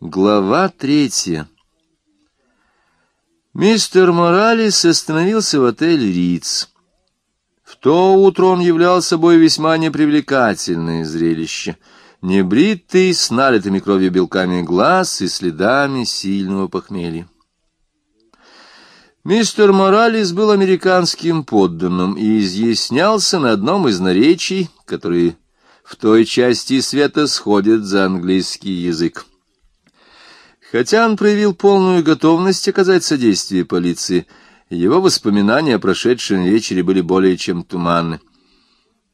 Глава третья Мистер Моралес остановился в отеле «Риц». В то утро он являл собой весьма непривлекательное зрелище. Небритый, с налитыми кровью белками глаз и следами сильного похмелья. Мистер Моралес был американским подданным и изъяснялся на одном из наречий, которые в той части света сходят за английский язык. Хотя он проявил полную готовность оказать содействие полиции, его воспоминания о прошедшем вечере были более чем туманны.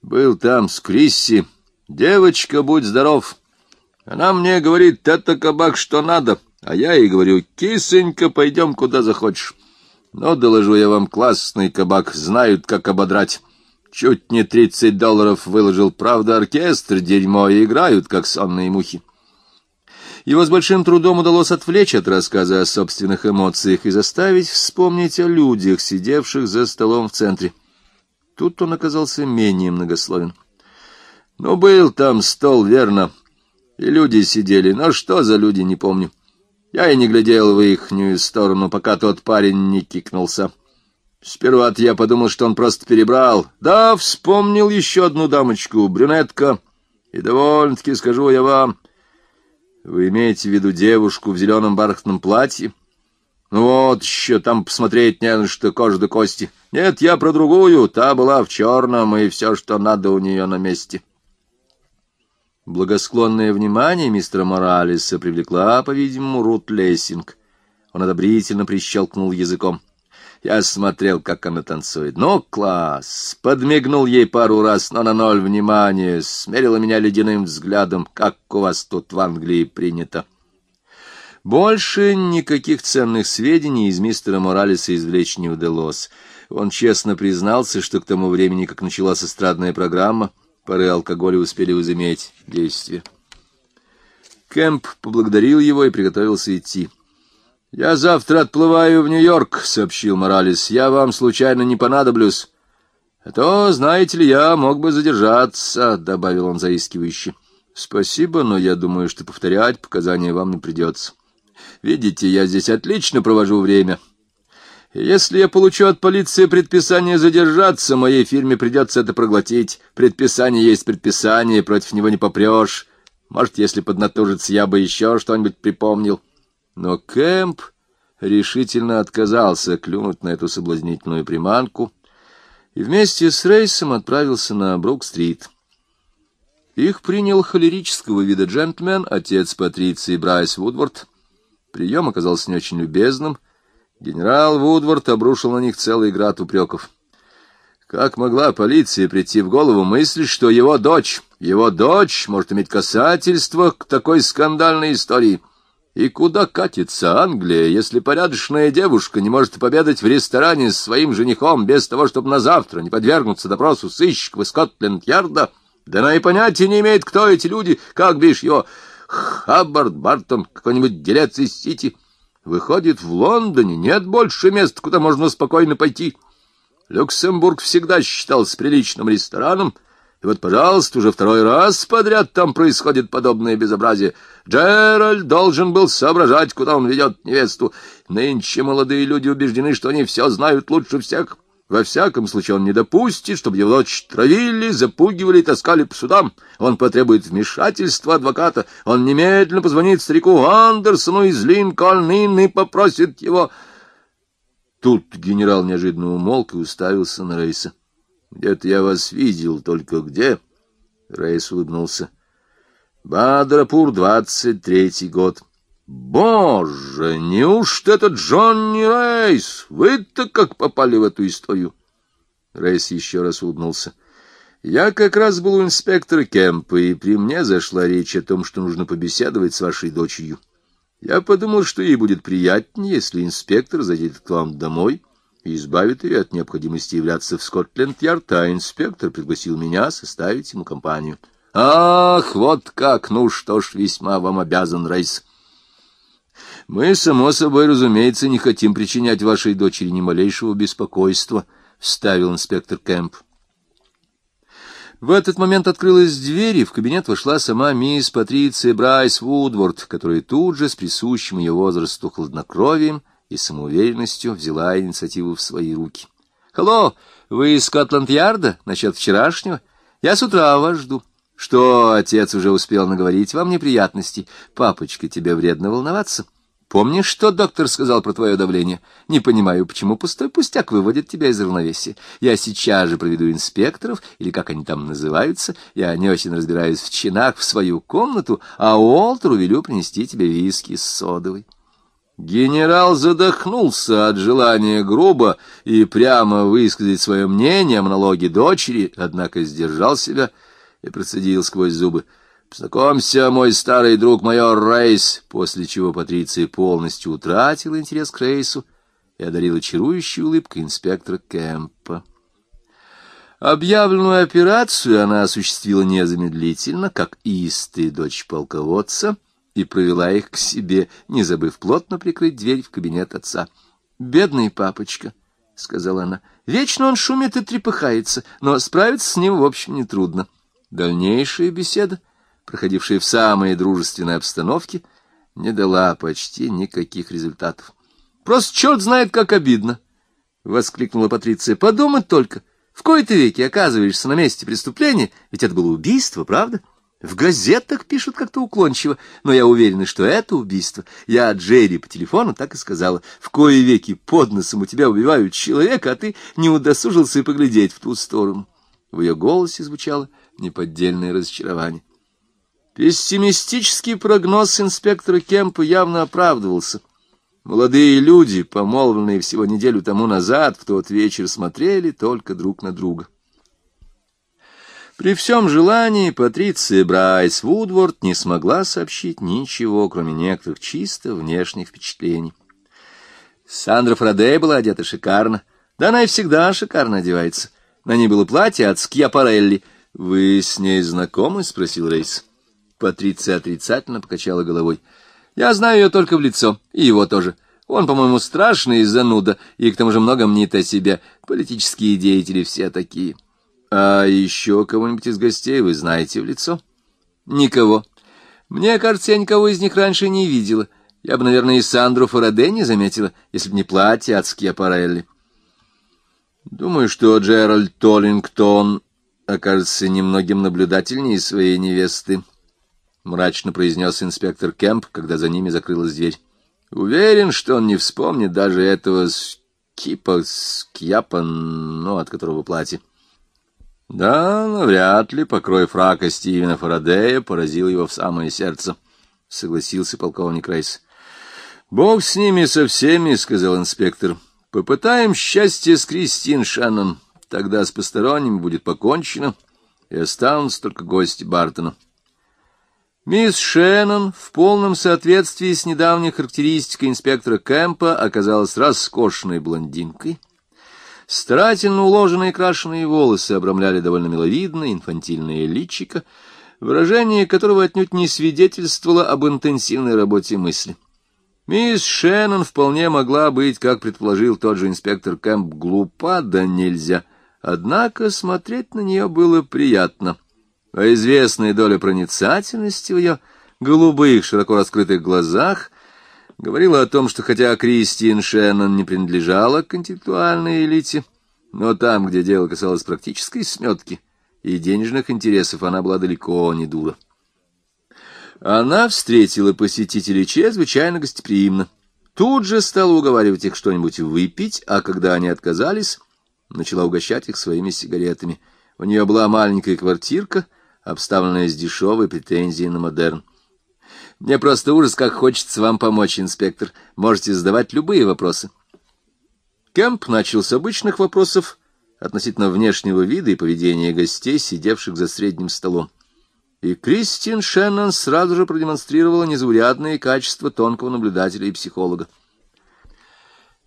«Был там с Крисси. Девочка, будь здоров. Она мне говорит, это кабак, что надо, а я ей говорю, кисонька, пойдем куда захочешь. Но, доложу я вам, классный кабак, знают, как ободрать». Чуть не тридцать долларов выложил, правда, оркестр, дерьмо, и играют, как сонные мухи. Его с большим трудом удалось отвлечь от рассказа о собственных эмоциях и заставить вспомнить о людях, сидевших за столом в центре. Тут он оказался менее многословен. Ну, был там стол, верно, и люди сидели, но что за люди, не помню. Я и не глядел в ихнюю сторону, пока тот парень не кикнулся. Сперва-то я подумал, что он просто перебрал. Да, вспомнил еще одну дамочку, брюнетка, и довольно-таки, скажу я вам, вы имеете в виду девушку в зеленом бархатном платье? Ну вот еще, там посмотреть не на что, кожа до кости. Нет, я про другую, та была в черном, и все, что надо у нее на месте. Благосклонное внимание мистера Моралеса привлекла, по-видимому, Рут Лессинг. Он одобрительно прищелкнул языком. Я смотрел, как она танцует. Ну, класс! Подмигнул ей пару раз, но на ноль внимания. Смерила меня ледяным взглядом, как у вас тут в Англии принято. Больше никаких ценных сведений из мистера Моралеса извлечь не удалось. Он честно признался, что к тому времени, как началась эстрадная программа, пары алкоголя успели возыметь действие. Кэмп поблагодарил его и приготовился идти. «Я завтра отплываю в Нью-Йорк», — сообщил Моралес. «Я вам случайно не понадоблюсь». «А то, знаете ли, я мог бы задержаться», — добавил он заискивающе. «Спасибо, но я думаю, что повторять показания вам не придется. Видите, я здесь отлично провожу время. Если я получу от полиции предписание задержаться, моей фирме придется это проглотить. Предписание есть предписание, против него не попрешь. Может, если поднатужиться, я бы еще что-нибудь припомнил». Но Кэмп решительно отказался клюнуть на эту соблазнительную приманку и вместе с Рейсом отправился на Брук-стрит. Их принял холерического вида джентльмен, отец Патриции Брайс Вудвард. Прием оказался не очень любезным. Генерал Вудвард обрушил на них целый град упреков. Как могла полиция прийти в голову мысль, что его дочь, его дочь может иметь касательство к такой скандальной истории — и куда катится Англия, если порядочная девушка не может победать в ресторане с своим женихом без того, чтобы на завтра не подвергнуться допросу сыщиков из Скотленд-Ярда? Да она и понятия не имеет, кто эти люди, как бишь его, Хаббард Бартон, какой-нибудь делец из Сити. Выходит, в Лондоне нет больше мест, куда можно спокойно пойти. Люксембург всегда считался приличным рестораном, и вот, пожалуйста, уже второй раз подряд там происходит подобное безобразие. Джеральд должен был соображать, куда он ведет невесту. Нынче молодые люди убеждены, что они все знают лучше всех. Во всяком случае, он не допустит, чтобы его дочь травили, запугивали и таскали по судам. Он потребует вмешательства адвоката. Он немедленно позвонит старику Андерсону из Линкольн и попросит его... Тут генерал неожиданно умолк и уставился на Рейса. Где-то я вас видел, только где? Рейс улыбнулся. Бадрапур, двадцать третий год. Боже, неужто это Джонни Рейс? Вы-то как попали в эту историю? Рейс еще раз улыбнулся. Я как раз был у инспектора Кемпа, и при мне зашла речь о том, что нужно побеседовать с вашей дочерью. Я подумал, что ей будет приятнее, если инспектор зайдет к вам домой и избавит ее от необходимости являться в Скотленд-Ярд, а инспектор пригласил меня составить ему компанию. — Ах, вот как! Ну что ж, весьма вам обязан, Рейс. — Мы, само собой, разумеется, не хотим причинять вашей дочери ни малейшего беспокойства, — вставил инспектор Кэмп. В этот момент открылась дверь, и в кабинет вошла сама мисс Патриция Брайс Вудворд, которая тут же с присущим ее возрасту хладнокровием и самоуверенностью взяла инициативу в свои руки. — Hello, вы из Скотланд-Ярда? Насчет вчерашнего? Я с утра вас жду. Что, отец уже успел наговорить вам неприятностей? Папочка, тебе вредно волноваться. Помнишь, что доктор сказал про твое давление? Не понимаю, почему пустой пустяк выводит тебя из равновесия. Я сейчас же проведу инспекторов, или как они там называются. Я не очень разбираюсь в чинах, в свою комнату, а Уолтеру велю принести тебе виски с содовой. Генерал задохнулся от желания грубо и прямо высказать свое мнение о монологе дочери, однако сдержал себя и процедил сквозь зубы. «Познакомься, мой старый друг майор Рейс», после чего Патриция полностью утратила интерес к Рейсу и одарила чарующей улыбкой инспектора Кэмпа. Объявленную операцию она осуществила незамедлительно, как истая дочь полководца, и провела их к себе, не забыв плотно прикрыть дверь в кабинет отца. «Бедный папочка», — сказала она, — «вечно он шумит и трепыхается, но справиться с ним, в общем, нетрудно». Дальнейшая беседа — проходившая в самой дружественной обстановке, не дала почти никаких результатов. «Просто черт знает, как обидно!» — воскликнула Патриция. «Подумать только! В кои-то веки оказываешься на месте преступления, ведь это было убийство, правда?» В газетах пишут как-то уклончиво, но я уверена, что это убийство. Я Джерри по телефону так и сказала. В кои веки под носом у тебя убивают человека, а ты не удосужился и поглядеть в ту сторону. В ее голосе звучало неподдельное разочарование. Пессимистический прогноз инспектора Кемпа явно оправдывался. Молодые люди, помолвленные всего неделю тому назад, в тот вечер смотрели только друг на друга. При всем желании Патриция Брайс Вудворд не смогла сообщить ничего, кроме некоторых чисто внешних впечатлений. Сандра Фарадей была одета шикарно. Да она и всегда шикарно одевается. На ней было платье от Скьяпарелли. — Вы с ней знакомы? — спросил Рейс. Патриция отрицательно покачала головой. «Я знаю ее только в лицо, и его тоже. Он, по-моему, страшный из зануда, и к тому же много мнит о себе. Политические деятели все такие. А еще кого-нибудь из гостей вы знаете в лицо?» «Никого. Мне кажется, я никого из них раньше не видела. Я бы, наверное, и Сандру Фараде не заметила, если бы не платье от Скиапарелли». «Думаю, что Джеральд Толлингтон окажется немногим наблюдательнее своей невесты», — мрачно произнес инспектор Кемп, когда за ними закрылась дверь. — Уверен, что он не вспомнит даже этого скипа, скьяпа, ну, от которого платье. — Да, но вряд ли покрой фрака Стивена Фарадея поразил его в самое сердце, — согласился полковник Рейс. — Бог с ними со всеми, — сказал инспектор. — Попытаем счастье с Кристин Шеннон. Тогда с посторонними будет покончено, и останутся только гости Бартона. — Мисс Шеннон в полном соответствии с недавней характеристикой инспектора Кэмпа оказалась роскошной блондинкой. Старательно уложенные крашеные волосы обрамляли довольно миловидное инфантильное личико, выражение которого отнюдь не свидетельствовало об интенсивной работе мысли. Мисс Шеннон вполне могла быть, как предположил тот же инспектор Кэмп, глупа да нельзя, однако смотреть на нее было приятно — а известная доля проницательности в ее голубых, широко раскрытых глазах говорила о том, что хотя Кристин Шеннон не принадлежала к интеллектуальной элите, но там, где дело касалось практической сметки и денежных интересов, она была далеко не дура. Она встретила посетителей чрезвычайно гостеприимно. Тут же стала уговаривать их что-нибудь выпить, а когда они отказались, начала угощать их своими сигаретами. У нее была маленькая квартирка — обставленная с дешевой претензией на модерн. Мне просто ужас, как хочется вам помочь, инспектор. Можете задавать любые вопросы. Кэмп начал с обычных вопросов относительно внешнего вида и поведения гостей, сидевших за средним столом. И Кристин Шеннон сразу же продемонстрировала незаурядные качества тонкого наблюдателя и психолога.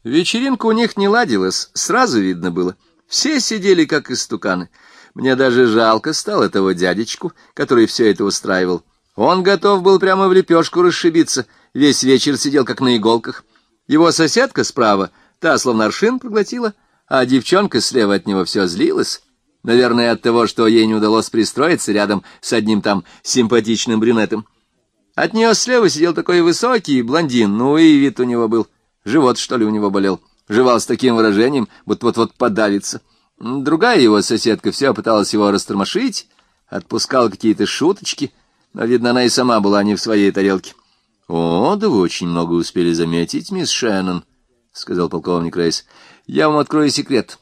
Вечеринка у них не ладилась, сразу видно было. Все сидели как истуканы — мне даже жалко стало этого дядечку, который все это устраивал. Он готов был прямо в лепешку расшибиться, весь вечер сидел как на иголках. Его соседка справа, та словно аршин проглотила, а девчонка слева от него все злилась. Наверное, от того, что ей не удалось пристроиться рядом с одним там симпатичным брюнетом. От нее слева сидел такой высокий блондин, ну и вид у него был. Живот, что ли, у него болел. Жевал с таким выражением, будто вот-вот подавится. Другая его соседка все пыталась его растормошить, отпускала какие-то шуточки, но, видно, она и сама была не в своей тарелке. — О, да вы очень много успели заметить, мисс Шеннон, — сказал полковник Рейс. — Я вам открою секрет.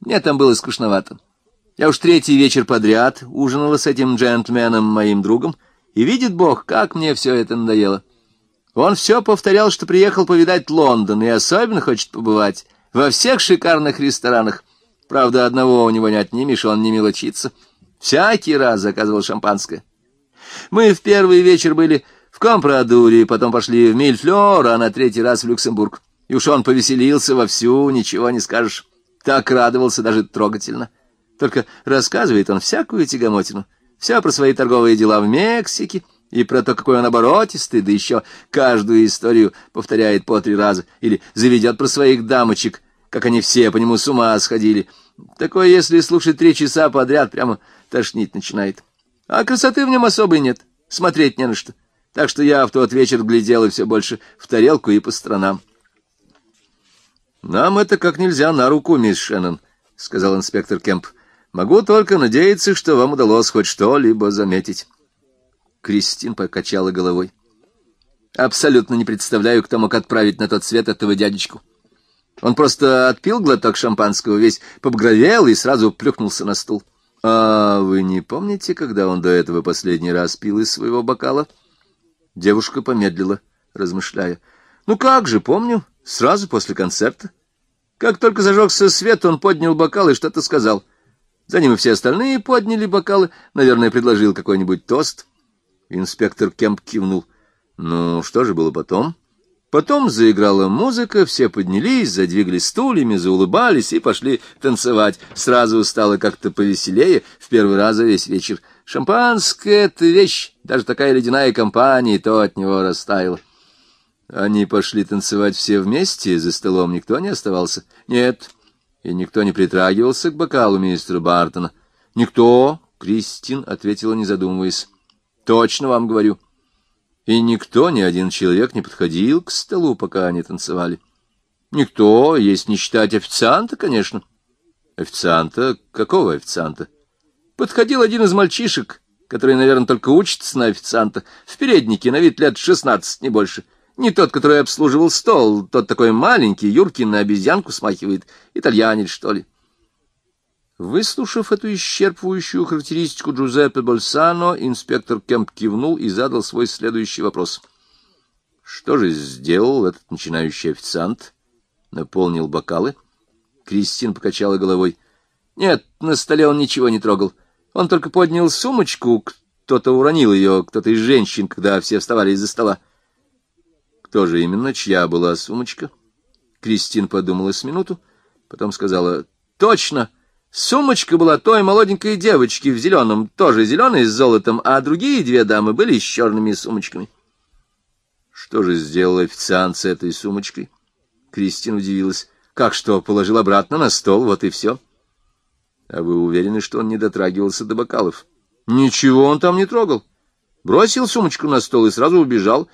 Мне там было скучновато. Я уж третий вечер подряд ужинала с этим джентльменом, моим другом, и видит Бог, как мне все это надоело. Он все повторял, что приехал повидать Лондон, и особенно хочет побывать во всех шикарных ресторанах. Правда, одного у него не отнимешь, он не мелочится. Всякий раз заказывал шампанское. Мы в первый вечер были в Компрадуре, потом пошли в Мильфлёр, а на третий раз в Люксембург. И уж он повеселился вовсю, ничего не скажешь. Так радовался даже трогательно. Только рассказывает он всякую тягомотину. Все про свои торговые дела в Мексике и про то, какой он оборотистый, да еще каждую историю повторяет по три раза. Или заведет про своих дамочек, как они все по нему с ума сходили. Такое, если слушать три часа подряд, прямо тошнить начинает. А красоты в нем особой нет, смотреть не на что так что я в тот вечер глядел и все больше в тарелку и по сторонам. — Нам это как нельзя на руку, мисс Шеннон, — сказал инспектор Кемп. — Могу только надеяться, что вам удалось хоть что-либо заметить. Кристин покачала головой. — Абсолютно не представляю, кто мог отправить на тот свет этого дядечку. Он просто отпил глоток шампанского, весь побгровел и сразу плюхнулся на стул. — А вы не помните, когда он до этого последний раз пил из своего бокала? — Девушка помедлила, размышляя. «Ну как же, помню, сразу после концерта. Как только зажегся свет, он поднял бокал и что-то сказал. За ним и все остальные подняли бокалы, наверное, предложил какой-нибудь тост». Инспектор Кемп кивнул. «Ну, что же было потом?» Потом заиграла музыка, все поднялись, задвигали стульями, заулыбались и пошли танцевать. Сразу стало как-то повеселее, в первый раз за весь вечер. Шампанское — это вещь, даже такая ледяная компания, то от него растаяла. Они пошли танцевать все вместе, за столом никто не оставался? Нет, и никто не притрагивался к бокалу мистера Бартона. Никто, Кристин ответила, не задумываясь. Точно вам говорю. И никто, ни один человек не подходил к столу, пока они танцевали. Никто, если не считать официанта, конечно. Официанта? Какого официанта? Подходил один из мальчишек, который, наверное, только учится на официанта, в переднике, на вид лет шестнадцать, не больше. Не тот, который обслуживал стол, тот такой маленький, Юркин на обезьянку смахивает, итальянец, что ли. Выслушав эту исчерпывающую характеристику Джузеппе Больсано, инспектор Кемп кивнул и задал свой следующий вопрос. Что же сделал этот начинающий официант? Наполнил бокалы? Кристин покачала головой. Нет, на столе он ничего не трогал. — он только поднял сумочку, кто-то уронил ее, кто-то из женщин, когда все вставали из-за стола. Кто же именно, чья была сумочка? Кристин подумала с минуту, потом сказала, точно, сумочка была той молоденькой девочки в зеленом, тоже зеленой с золотом, а другие две дамы были с черными сумочками. Что же сделал официант с этой сумочкой? Кристин удивилась. Как что, положил обратно на стол, вот и все. — а вы уверены, что он не дотрагивался до бокалов? Ничего он там не трогал. Бросил сумочку на стол и сразу убежал,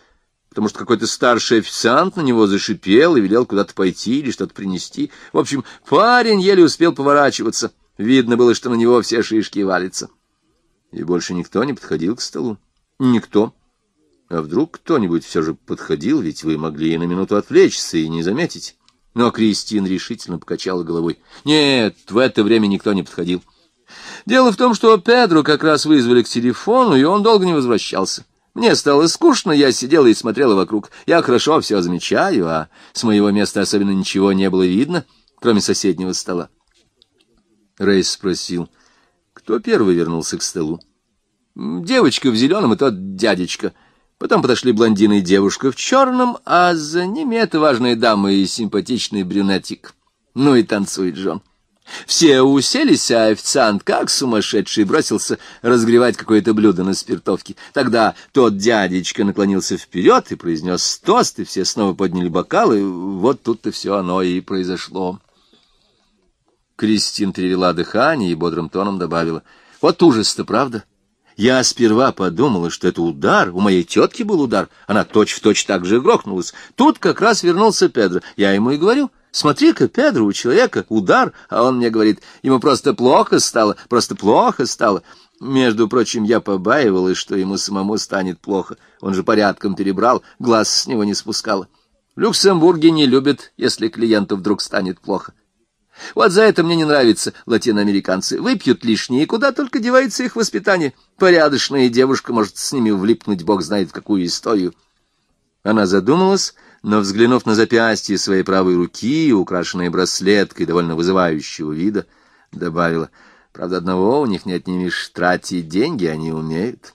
потому что какой-то старший официант на него зашипел и велел куда-то пойти или что-то принести. В общем, парень еле успел поворачиваться. Видно было, что на него все шишки валятся. И больше никто не подходил к столу. Никто. А вдруг кто-нибудь все же подходил, ведь вы могли и на минуту отвлечься и не заметить. Но Кристин решительно покачала головой. Нет, в это время никто не подходил. Дело в том, что Педро как раз вызвали к телефону, и он долго не возвращался. Мне стало скучно, я сидела и смотрела вокруг. Я хорошо все замечаю, а с моего места особенно ничего не было видно, кроме соседнего стола. Рейс спросил, кто первый вернулся к столу. Девочка в зеленом и тот дядечка — Потом подошли блондины и девушка в черном, а за ними эта важная дама и симпатичный брюнетик. Ну и танцует Джон. Все уселись, а официант, как сумасшедший, бросился разгревать какое-то блюдо на спиртовке. Тогда тот дядечка наклонился вперед и произнес тост, и все снова подняли бокалы. Вот тут-то все оно и произошло. Кристин перевела дыхание и бодрым тоном добавила. Вот ужас-то, правда? Я сперва подумала, что это удар. У моей тетки был удар. Она точь-в-точь точь так же грохнулась. Тут как раз вернулся Педро. Я ему и говорю, смотри-ка, Педро, у человека удар. А он мне говорит, ему просто плохо стало, просто плохо стало. Между прочим, я побаивалась, что ему самому станет плохо. Он же порядком перебрал, глаз с него не спускала. В Люксембурге не любят, если клиенту вдруг станет плохо. Вот за это мне не нравятся латиноамериканцы. Выпьют лишнее, и куда только девается их воспитание. Порядочная девушка может с ними влипнуть, бог знает в какую историю. Она задумалась, но, взглянув на запястье своей правой руки, украшенной браслеткой довольно вызывающего вида, добавила, «Правда, одного у них не отнимешь, тратить деньги они умеют».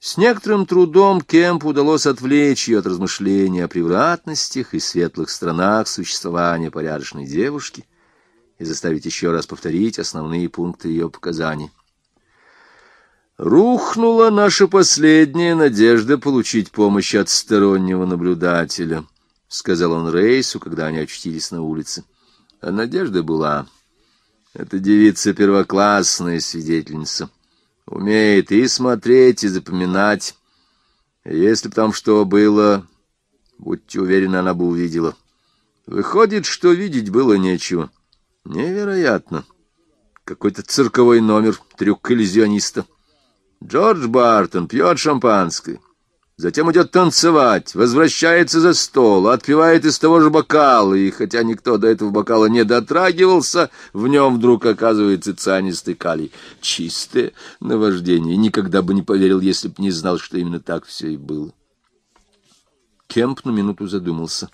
С некоторым трудом Кемп удалось отвлечь ее от размышления о превратностях и светлых сторонах существования порядочной девушки — и заставить еще раз повторить основные пункты ее показаний. Рухнула наша последняя надежда получить помощь от стороннего наблюдателя, — сказал он Рейсу, когда они очутились на улице. А надежда была. Эта девица первоклассная свидетельница. Умеет и смотреть, и запоминать. Если б там что было, будьте уверены, она бы увидела. Выходит, что видеть было нечего. Невероятно. Какой-то цирковой номер, трюк иллюзиониста. Джордж Бартон пьет шампанское, затем идет танцевать, возвращается за стол, отпивает из того же бокала, и хотя никто до этого бокала не дотрагивался, в нем вдруг оказывается цианистый калий. Чистое наваждение. Никогда бы не поверил, если б не знал, что именно так все и было. Кемп на минуту задумался.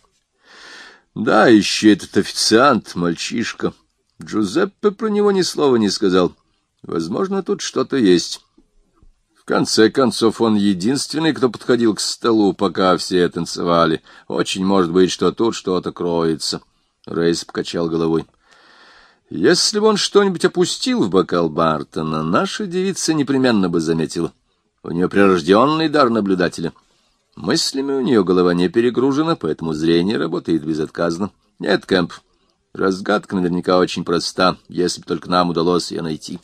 Да, еще этот официант, мальчишка. Джузеппе про него ни слова не сказал. Возможно, тут что-то есть. Конце концов, он единственный, кто подходил к столу, пока все танцевали. Очень может быть, что тут что-то кроется. Рейс покачал головой. Если бы он что-нибудь опустил в бокал Бартона, наша девица непременно бы заметила. У нее прирожденный дар наблюдателя. Мыслями у нее голова не перегружена, поэтому зрение работает безотказно. Нет, Кэмп, Разгадка наверняка очень проста, если бы только нам удалось ее найти.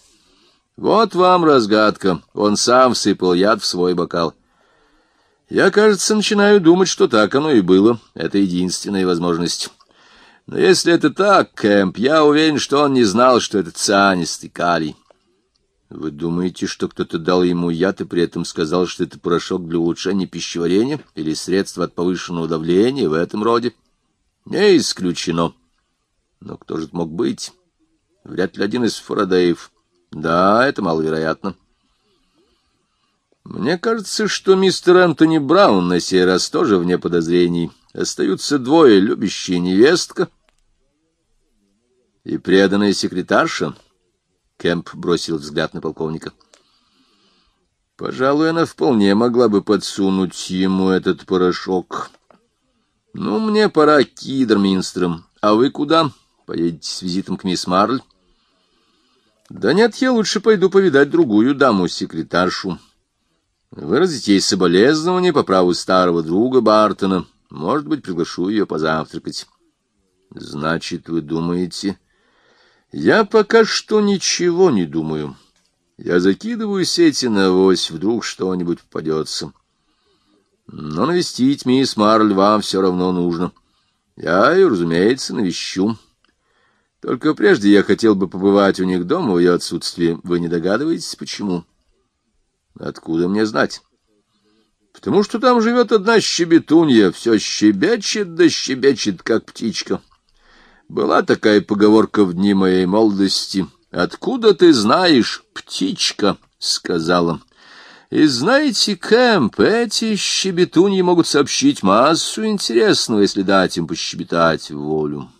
Вот вам разгадка. Он сам всыпал яд в свой бокал. Я, кажется, начинаю думать, что так оно и было. Это единственная возможность. Но если это так, Кэмп, я уверен, что он не знал, что это цианистый калий. Вы думаете, что кто-то дал ему яд и при этом сказал, что это порошок для улучшения пищеварения или средство от повышенного давления в этом роде? Не исключено. Но кто же мог быть? Вряд ли один из Фарадеев. Да, это маловероятно. Мне кажется, что мистер Энтони Браун на сей раз тоже вне подозрений. Остаются двое, любящая невестка и преданная секретарша. Кэмп бросил взгляд на полковника. Пожалуй, она вполне могла бы подсунуть ему этот порошок. Ну, мне пора к Кидерминстрам. А вы куда? Поедете с визитом к мисс Марль? Да нет, я лучше пойду повидать другую даму, секретаршу. Выразить ей соболезнование по праву старого друга Бартона. Может быть, приглашу ее позавтракать. Значит, вы думаете... Я пока что ничего не думаю. Я закидываю сети на авось, вдруг что-нибудь попадется. Но навестить мисс Марль вам все равно нужно. Я ее, разумеется, навещу. Только прежде я хотел бы побывать у них дома в ее отсутствии. Вы не догадываетесь, почему? Откуда мне знать? Потому что там живет одна щебетунья, все щебечет да щебечет, как птичка. Была такая поговорка в дни моей молодости. «Откуда ты знаешь, птичка?» — сказала. И знаете, Кэмп, эти щебетуньи могут сообщить массу интересного, если дать им пощебетать волю.